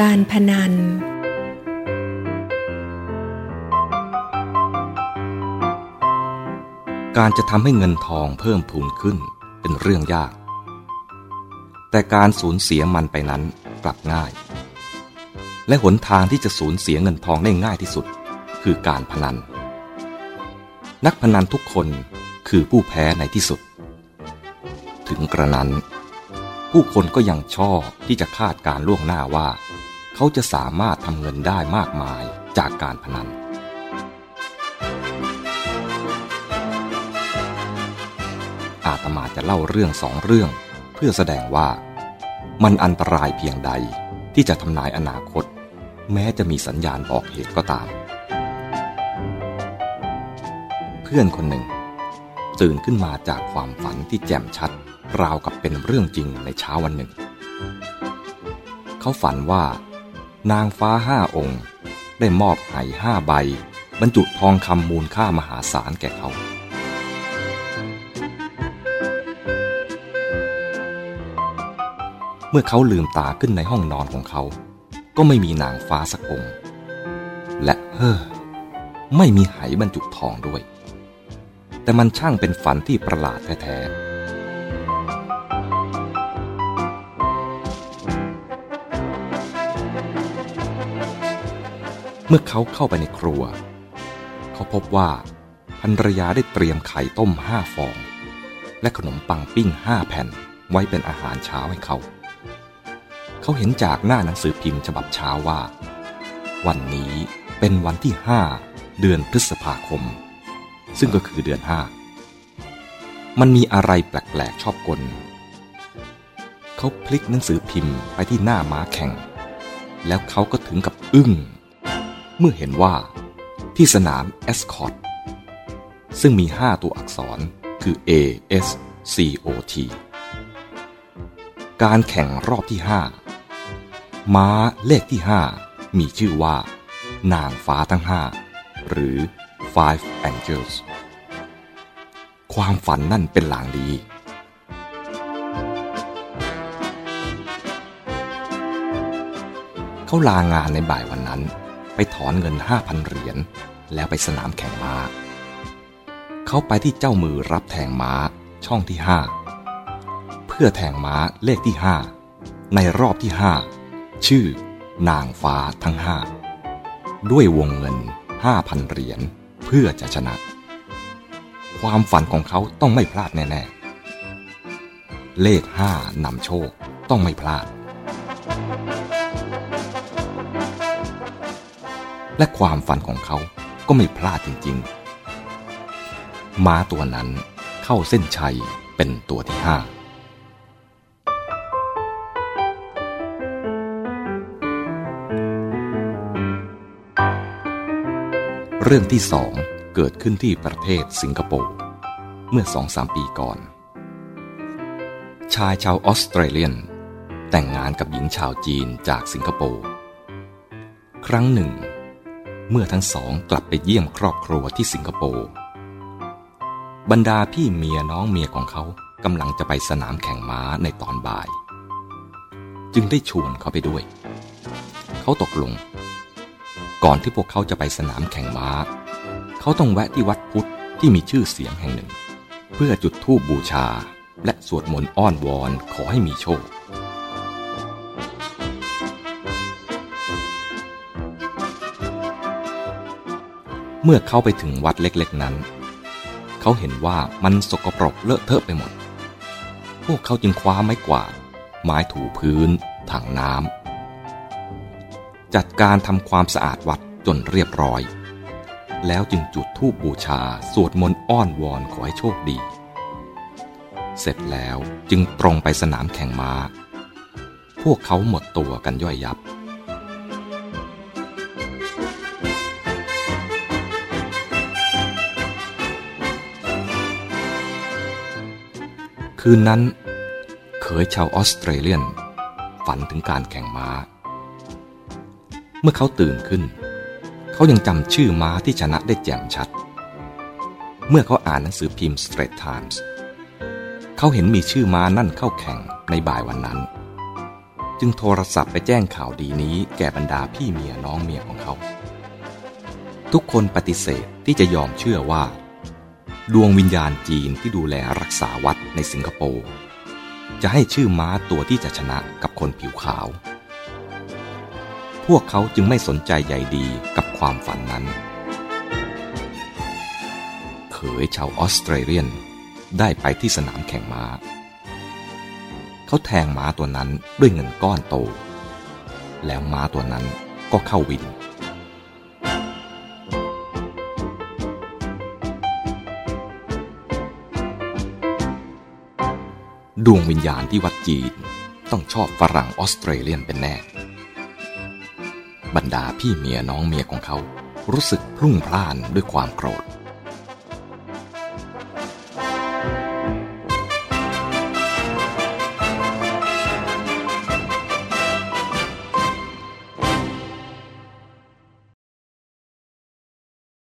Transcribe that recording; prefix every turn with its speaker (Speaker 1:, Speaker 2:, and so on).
Speaker 1: การพนัน
Speaker 2: การจะทำให้เงินทองเพิ่มพูนขึ้นเป็นเรื่องยาก แต่การสูญเสียมันไปนั้นกลับง่าย และหนทางที่จะสูญเสียเงินทองได้ง่ายที่สุด คือการพนัน นักพนันทุกคนคือผู้แพ้ในที่สุด ถึงกระนั้นผู้คนก็ยังชอบที่จะคาดการล่วงหน้าว่า เขาจะสามารถทำเงินได้มากมายจากการพนัน อาตมาจะเล่าเรื่องสองเรื่อง เพื่อแสดงว่า มันอันตรายเพียงใดที่จะทำนายอนาคต แม้จะมีสัญญาณบอกเหตุก็ตาม เพื่อนคนหนึ่งตื่นขึ้นมาจากความฝันที่แจ่มชัด ราวกับเป็นเรื่องจริงในเช้าวันหนึ่ง เขาฝันว่า นางฟ้าห้าองค์ ได้มอบไหห้าใบ บรรจุทองคำมูลค่ามหาศาลแก่เขา เมื่อเขาลืมตาขึ้นในห้องนอนของเขา ก็ไม่มีนางฟ้าสักองค์ และเฮ้อไม่มีไหบรรจุทองด้วย แต่มันช่างเป็นฝันที่ประหลาดแท้ๆ เมื่อเขาเข้าไปในครัว เขาพบว่าภรรยาได้เตรียมไข่ต้มห้าฟอง และขนมปังปิ้งห้าแผ่นไว้เป็นอาหารเช้าให้เขา เขาเห็นจากหน้าหนังสือพิมพ์ฉบับเช้าว่า วันนี้เป็นวันที่ห้าเดือนพฤษภาคม ซึ่งก็คือเดือนห้ามันมีอะไรแปลกๆชอบกล เขาพลิกหนังสือพิมพ์ไปที่หน้าม้าแข่ง แล้วเขาก็ถึงกับอึ้ง เมื่อเห็นว่า ที่สนามเอสคอตซึ่งมีห้าตัวอักษรคือ A S C O T การแข่งรอบที่ห้าม้าเลขที่ห้ามีชื่อว่า นางฟ้าทั้งห้าหรือ Five Angels ความฝันนั่นเป็นหลางดีเขาลางานในบ่ายวันนั้น ไปถอนเงินห้าพันเหรียญแล้วไปสนามแข่งม้า เขาไปที่เจ้ามือรับแทงม้าช่องที่ห้าเพื่อแทงม้าเลขที่ห้าในรอบที่ห้าชื่อนางฟ้าทั้งห้าด้วยวงเงินห้าพันเหรียญเพื่อจะชนะ ความฝันของเขาต้องไม่พลาดแน่ๆ เลขห้านำโชคต้องไม่พลาด และความฝันของเขาก็ไม่พลาดจริง ๆ ม้าตัวนั้นเข้าเส้นชัยเป็นตัวที่ห้าเรื่องที่สองเกิดขึ้นที่ประเทศสิงคโปร์เมื่อสองสามปีก่อน ชายชาวออสเตรเลียน แต่งงานกับหญิงชาวจีนจากสิงคโปร์ ครั้งหนึ่ง เมื่อทั้งสองกลับไปเยี่ยมครอบครัวที่สิงคโปร์บรรดาพี่เมียน้องเมียของเขากำลังจะไปสนามแข่งม้าในตอนบ่าย จึงได้ชวนเขาไปด้วย เขาตกลง ก่อนที่พวกเขาจะไปสนามแข่งม้า เขาต้องแวะที่วัดพุทธที่มีชื่อเสียงแห่งหนึ่ง เพื่อจุดธูปบูชาและสวดมนต์อ้อนวอนขอให้มีโชค เมื่อเขาไปถึงวัดเล็กๆนั้น เขาเห็นว่ามันสกปรกเลอะเทอะไปหมด พวกเขาจึงคว้าไม้กวาด ไม้ถูพื้น ถังน้ำ จัดการทำความสะอาดวัดจนเรียบร้อย แล้วจึงจุดธูปบูชาสวดมนต์อ้อนวอนขอให้โชคดี เสร็จแล้วจึงตรงไปสนามแข่งม้า พวกเขาหมดตัวกันย่อยยับ คืนนั้น เขยชาวออสเตรเลียน ฝันถึงการแข่งม้า เมื่อเขาตื่นขึ้น เขายังจำชื่อม้าที่ชนะได้แจ่มชัด เมื่อเขาอ่านหนังสือพิมพ์ Straits Times เขาเห็นมีชื่อม้านั่นเข้าแข่งในบ่ายวันนั้น จึงโทรศัพท์ไปแจ้งข่าวดีนี้แก่บรรดาพี่เมียน้องเมียของเขา ทุกคนปฏิเสธที่จะยอมเชื่อว่า ดวงวิญญาณจีนที่ดูแลรักษาวัดในสิงคโปร์จะให้ชื่อม้าตัวที่จะชนะกับคนผิวขาว พวกเขาจึงไม่สนใจใยดีกับความฝันนั้น เขยชาวออสเตรเลียนได้ไปที่สนามแข่งม้า เขาแทงม้าตัวนั้นด้วยเงินก้อนโต แล้วม้าตัวนั้นก็เข้าวิน ดวงวิญญาณที่วัดจีน ต้องชอบฝรั่งออสเตรเลียนเป็นแน่ บรรดาพี่เมียน้องเมียของเขารู้สึกพรุ่งพล่านด้วยความโกรธ